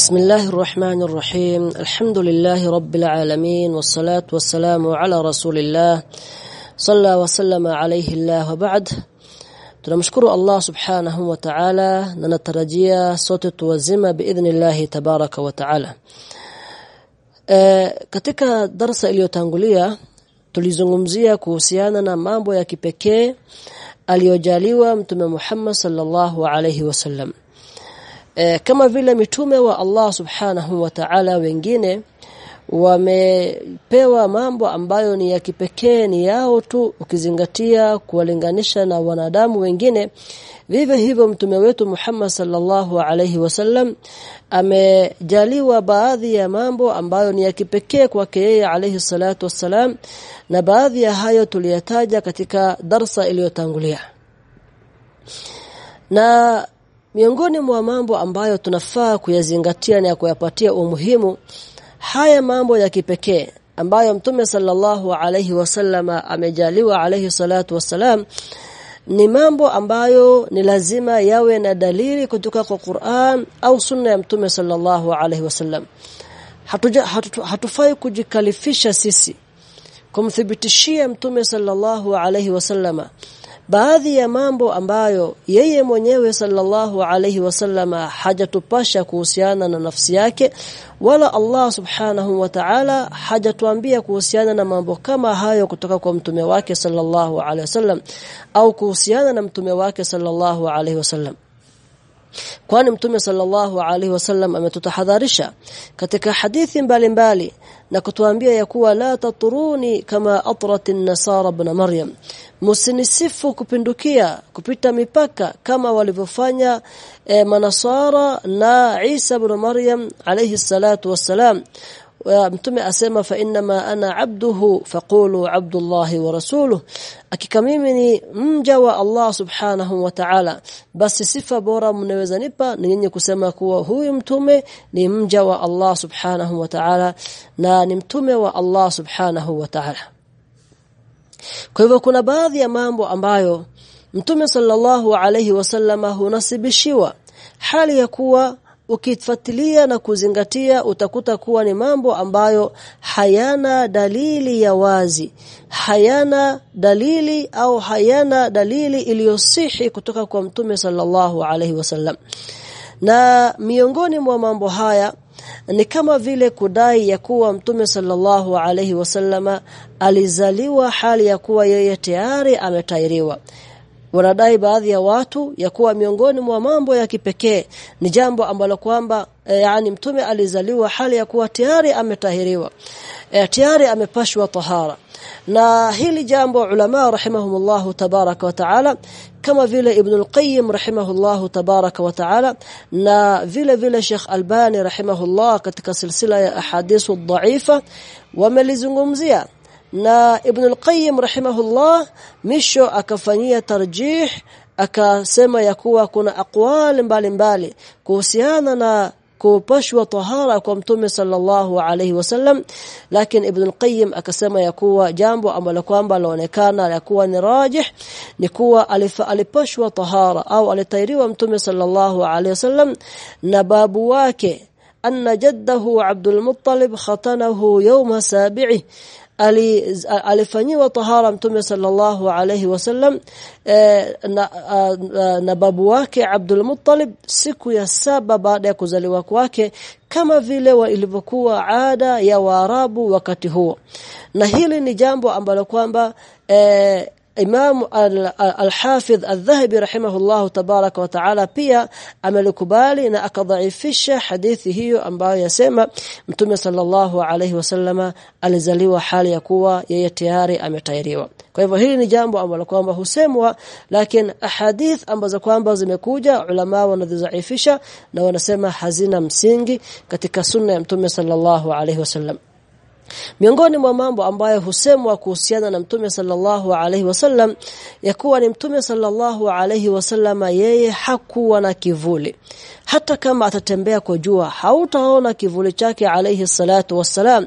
بسم الله الرحمن الرحيم. الحمد لله رب العالمين والصلاة والسلام على رسول الله صلى وسلم عليه الله وبعد. تنمشكر الله سبحانه وتعالى ننترجية صوت توزمة بإذن الله تبارك وتعالى كتك درس اليوتانقلية تلزنغمزية كوسياننا مامبو يكي بكي اليوجاليوة متم محمد صلى الله عليه وسلم e, kama vile mitume wa Allah subhanahu wa ta'ala wengine wamepewa mambo ambayo ni ya kipekee ni yao tu ukizingatia kuwalinganisha na wanadamu wengine. Vivyo hivyo mtume wetu Muhammad sallallahu alaihi wasallam amejaliwa baadhi ya mambo ambayo ni ya kipekee kwake yeye alaihi salatu wassalam na baadhi ya hayo tuliyataja katika darsa iliyotangulia. Na miongoni mwa mambo ambayo tunafaa kuyazingatia na kuyapatia umuhimu haya mambo ya kipekee ambayo mtume sallallahu alayhi wasallama amejaliwa alayhi salatu wasalam ni mambo ambayo ni lazima yawe na dalili kutoka kwa Qur'an au sunna ya mtume sallallahu alayhi wasallam hatuja hatu, hatufai kujikalifisha sisi kumthibitishia mtume sallallahu alayhi wasallama baadhi ya mambo ambayo yeye mwenyewe sallallahu alayhi wasallama hajatupasha kuhusiana na nafsi yake wala Allah subhanahu wa ta'ala hajatuambia kuhusiana na mambo kama hayo kutoka kwa mtume wake sallallahu alayhi wasallam au kuhusiana na mtume wake sallallahu alayhi wasallam kwani mtume sallallahu alaihi wasallam ametutahadharisha katika hadithi mbalimbali mbali, na kutuambia ya kuwa la taturuni kama atrat an-nasara ibn maryam musinisifu kupindukia kupita mipaka kama walivyofanya e, manasara na Isa ibn Maryam alayhi salatu wassalam. Mtume asema fa inma ana abduhu faqulu abdullahi wa rasuluhu. Akika mimi ni mja wa Allah subhanahu wa ta'ala. Basi sifa bora mnaweza nipa ni nyenye kusema kuwa huyu mtume ni mja wa Allah subhanahu wa ta'ala na ni mtume wa Allah subhanahu wa ta'ala kwa hivyo kuna baadhi ya mambo ambayo Mtume sallallahu alayhi wasallama hunasibishiwa. Hali ya kuwa ukifuatilia na kuzingatia utakuta kuwa ni mambo ambayo hayana dalili ya wazi. Hayana dalili au hayana dalili iliyosihi kutoka kwa mtume sallallahu alaihi wasallam na miongoni mwa mambo haya ni kama vile kudai ya kuwa mtume sallallahu alaihi wasallama alizaliwa hali ya kuwa yeye tayari ametairiwa wanadai baadhi ya watu ya kuwa miongoni mwa mambo ya kipekee ni jambo ambalo kwamba e, yani mtume alizaliwa hali ya kuwa tayari ametahiriwa e, tayari amepashwa tahara. Na hili jambo ulama rahimahumullah tabaraka wa taala kama vile ibn al-qayyim rahimahullah tabaraka wa taala na vile vile Sheikh Albani rahimahullah katika silsila ya ahadithu dhaifa wamelizungumzia na Ibn al-Qayyim rahimahullah misho akafanyia tarjih akasema ya kuwa kuna aqwali mbalimbali kuhusiana na kupashwa tahara kwa mtume sallallahu alayhi wasallam lakini ibn al-qayyim akasema ya kuwa jambo ambalo kwamba laonekana ya kuwa ni rajih ni kuwa alipashwa tahara au alitairiwa mtume sallallahu alayhi wasallam na babu wake anna jaddahu Abdul Muttalib khatanahu yawma sabi'i alifanyiwa tahara mtume sallallahu alayhi wasallam e, na, babu wake Abdul Muttalib siku ya saba baada ya kuzaliwa kwake kama vile ilivyokuwa ada ya Waarabu wakati huo. Na hili ni jambo ambalo kwamba e, Imam Al-Hafidh Al-Dhahabi rahimahullahu tabaraka wa taala pia amelikubali na akadhaifisha hadithi hiyo ambayo yasema Mtume sallallahu alayhi wasallama alizaliwa hali ya kuwa yeye tayari ametairiwa. Kwa hivyo hili ni jambo ambalo kwamba husemwa lakini ahadith ambazo kwamba zimekuja ulama wanadhizaifisha na wanasema hazina msingi katika sunna ya Mtume sallallahu alayhi wasallam. Miongoni mwa mambo ambayo husemwa kuhusiana na Mtume sallallahu alaihi wasallam ya kuwa ni Mtume sallallahu alaihi wasallama yeye hakuwa na kivuli. Hata kama atatembea kwa jua hautaona kivuli chake alaihi salatu wassalam.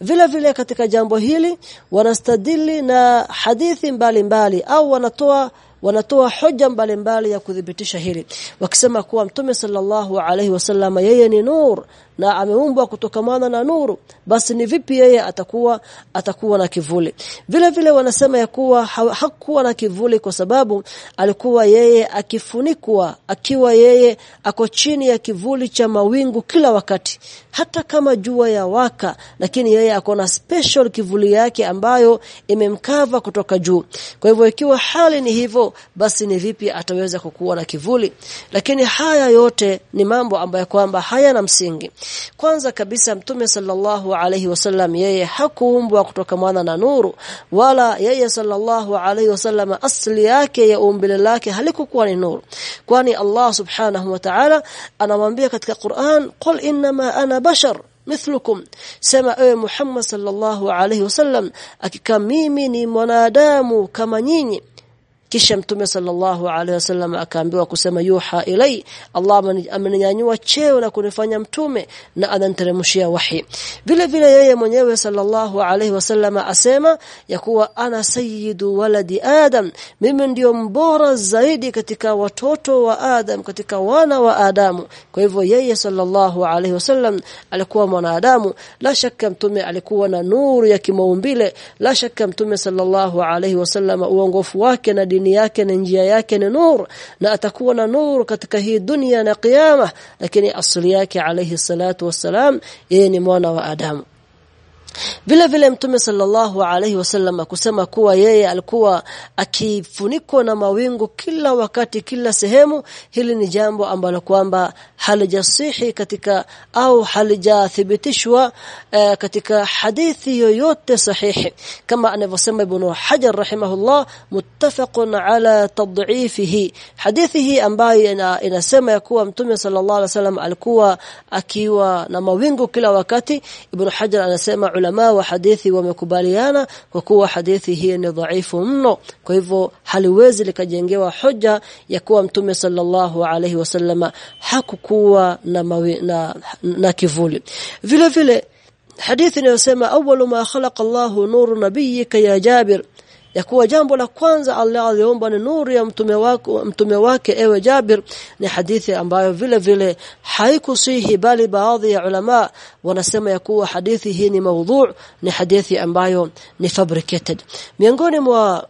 Vile vile katika jambo hili wanastadili na hadithi mbalimbali mbali, au wanatoa wanatoa hoja mbalimbali ya kudhibitisha hili wakisema kuwa mtume sallallahu alaihi wasallam yeye ni nur na ameumbwa kutokamana na nuru basi ni vipi yeye atakuwa atakuwa na kivuli? Vile vile wanasema ya kuwa ha hakuwa na kivuli kwa sababu alikuwa yeye akifunikwa akiwa yeye ako chini ya kivuli cha mawingu kila wakati hata kama jua ya waka lakini yeye ako na special kivuli yake ambayo imemkava kutoka juu. Kwa hivyo ikiwa hali ni hivyo basi ni vipi ataweza kukuwa na kivuli? Lakini haya yote ni mambo ambayo kwamba hayana msingi kwanza kabisa mtume sallallahu alaihi wasallam yeye hakuumbwa kutokamana na nuru wala yeye sallallahu alaihi wasallam asli yake ya umbile lake halikuwa ni nuru. Kwani Allah subhanahu wa ta'ala anamwambia katika Qur'an qul inma ana bashar mithlukum. Sema ewe Muhammad sallallahu alaihi wasallam akika mimi ni mwanadamu kama nyinyi kisha mtume sallallahu alaihi wasallam akaambiwa kusema yuha ilai Allah amenyanyua cheo na kunifanya mtume na ananteremshia wahi. Vile vile yeye mwenyewe sallallahu alaihi wasallam asema ya kuwa ana sayyidu waladi adam mimi ndio mbora zaidi katika watoto wa adam katika wana wa adamu. Kwa hivyo yeye sallallahu alaihi wasallam alikuwa mwanadamu. La shaka mtume alikuwa na nuru ya kimaumbile. La shaka mtume sallallahu alaihi wasallam uongofu wake na dini yake na njia yake ni nur na atakuwa na nur katika hii dunia na kiyama lakini asili yake alayhi salatu wassalam yeye ni mwana wa Adamu vile vile mtume sallallahu alaihi wasallam kusema kuwa yeye alikuwa akifunikwa na mawingu kila wakati kila sehemu. Hili ni jambo ambalo kwamba halijasihi katika au halijathibitishwa uh, katika hadithi yoyote sahihi. Kama anavyosema ibn Hajar rahimahullah muttafaqun ala tad'ifihi. Hadithi ambayo ina, inasema ya kuwa mtume sallallahu alaihi wasallam alikuwa akiwa na mawingu kila wakati ibn Hajar anasema ulama wa hadithi wamekubaliana kwa kuwa hadithi hii ni dhaifu mno. Kwa hivyo haliwezi likajengewa hoja ya kuwa mtume sallallahu alaihi wasallama hakukuwa na, mawi, na na kivuli. Vile vile hadithi inayosema awwalu ma khalaqa Allahu nuru nabiyyika ya Jabir ya kuwa jambo la kwanza Allah aliomba ni nuru ya mtume wako mtume wake ewe Jabir. Ni hadithi ambayo vile vile haikusihi bali baadhi ya ulama wanasema ya kuwa hadithi hii ni maudhu ni hadithi ambayo ni fabricated. Miongoni mwa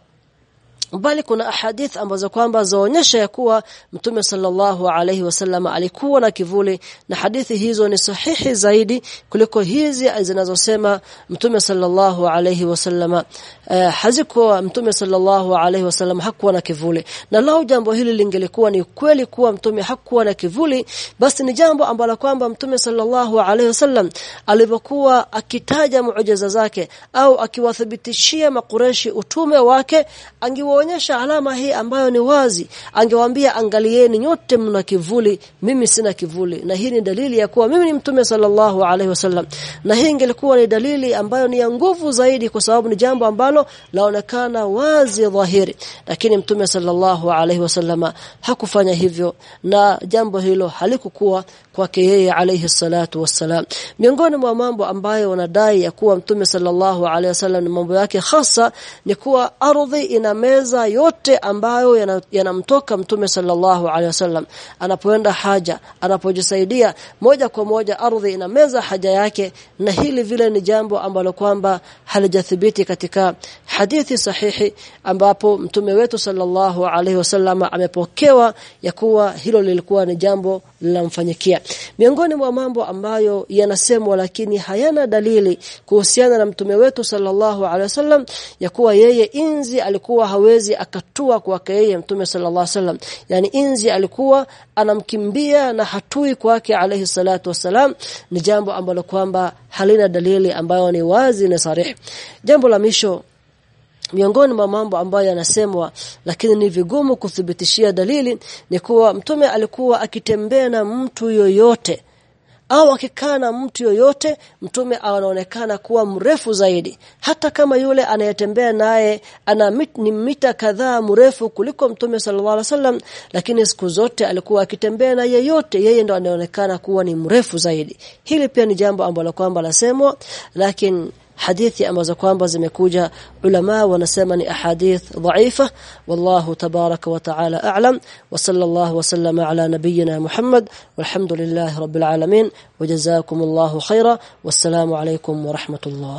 bali kuna ahadith ambazo kwamba zaonyesha ya kuwa mtume sallallahu alaihi wasallam alikuwa na kivuli na hadithi hizo ni sahihi zaidi kuliko hizi zinazosema mtume sallallahu alaihi wasallam uh, hazikuwa mtume sallallahu alaihi wasallam hakuwa na kivuli. Na lao jambo hili lingelikuwa ni kweli kuwa mtume hakuwa na kivuli basi ni jambo ambalo kwamba mtume sallallahu alaihi wasallam alipokuwa akitaja muujiza zake au akiwathibitishia makureshi utume wake angiwa kuonyesha alama hii ambayo ni wazi angewaambia angalieni nyote mna kivuli mimi sina kivuli. Na hii ni dalili ya kuwa mimi ni mtume sallallahu alaihi wasallam. Na hii ingelikuwa ni dalili ambayo ni ya nguvu zaidi kwa sababu ni jambo ambalo laonekana wazi dhahiri. Lakini mtume sallallahu alaihi wasallama hakufanya hivyo na jambo hilo halikukuwa kwake yeye alayhi salatu wassalam. Miongoni mwa mambo ambayo wanadai ya kuwa mtume sallallahu alayhi wasallam ni mambo yake hasa ni kuwa ardhi ina meza yote ambayo yanamtoka yana mtume sallallahu alayhi wasallam. Anapoenda haja anapojisaidia moja kwa moja ardhi ina meza haja yake na hili vile ni jambo ambalo kwamba halijathibiti katika hadithi sahihi ambapo mtume wetu sallallahu alayhi wasallam amepokewa ya kuwa hilo lilikuwa ni jambo linamfanyikia miongoni mwa mambo ambayo yanasemwa lakini hayana dalili kuhusiana na mtume wetu sallallahu alaihi wasallam ya kuwa yeye inzi alikuwa hawezi akatua kwake yeye mtume sallallahu alaihi wasallam. Yani inzi alikuwa anamkimbia na hatui kwake alaihi salatu wasalam ni jambo ambalo kwamba halina dalili ambayo ni wazi na sarihi jambo la misho miongoni mwa mambo ambayo yanasemwa lakini ni vigumu kuthibitishia dalili ni kuwa mtume alikuwa akitembea na mtu yoyote. Au akikaa na mtu yoyote mtume anaonekana kuwa mrefu zaidi. Hata kama yule anayetembea naye ana mit, ni mita kadhaa mrefu kuliko mtume sallallahu alaihi wasallam lakini siku zote alikuwa akitembea na yeyote yeye ndo anaonekana kuwa ni mrefu zaidi. Hili pia ni jambo ambalo kwamba lasemwa lakini hadithi ambazo kwamba zimekuja ulama wanasema ni ahadith dhaifa wallahu tabaraka wa taala a'lam wa sallallahu wa sallama ala nabiyyina Muhammad walhamdulillahi rabbil alamin wajazakumullahu khaira wassalamu alaykum wa rahmatullah